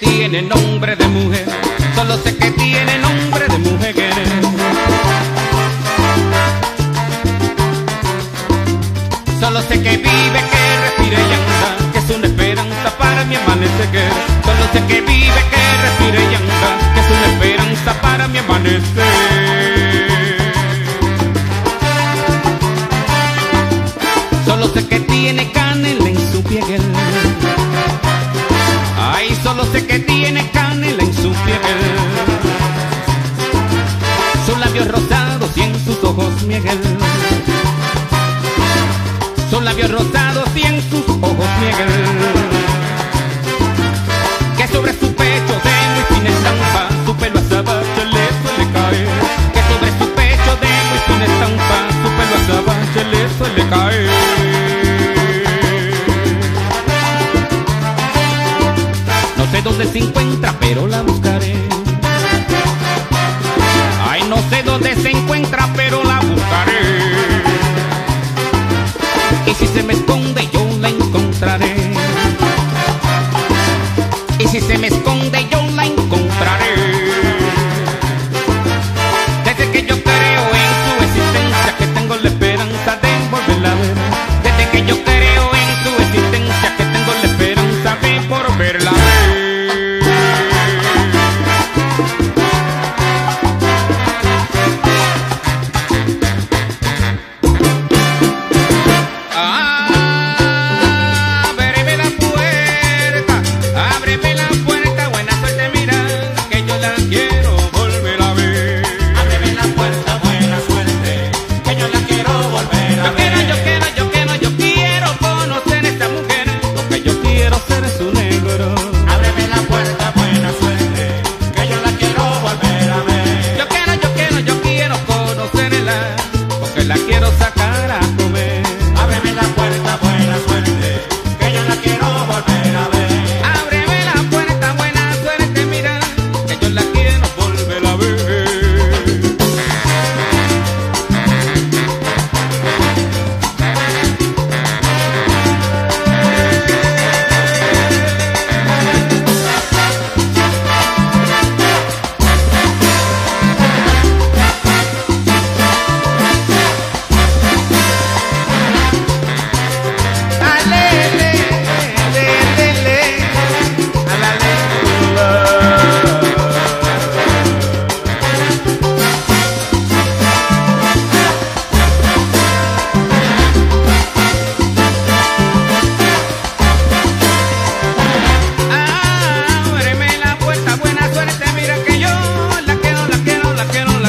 tiene nombre de mujer, solo sé que tiene nombre de mujer. Solo sé que vive, que respira y anda, que es una esperanza para mi amanecer. Solo sé que vive, que respira y anda, que es una esperanza para mi amanecer. labios rosados y en sus ojos niegan que sobre su pecho de muy fina estampa su pelo a le suele caer. Que sobre su pecho de muy fina estampa su pelo a le suele caer. No sé dónde se encuentra pero la buscaré. Ay no sé dónde se encuentra pero la y se me I can't.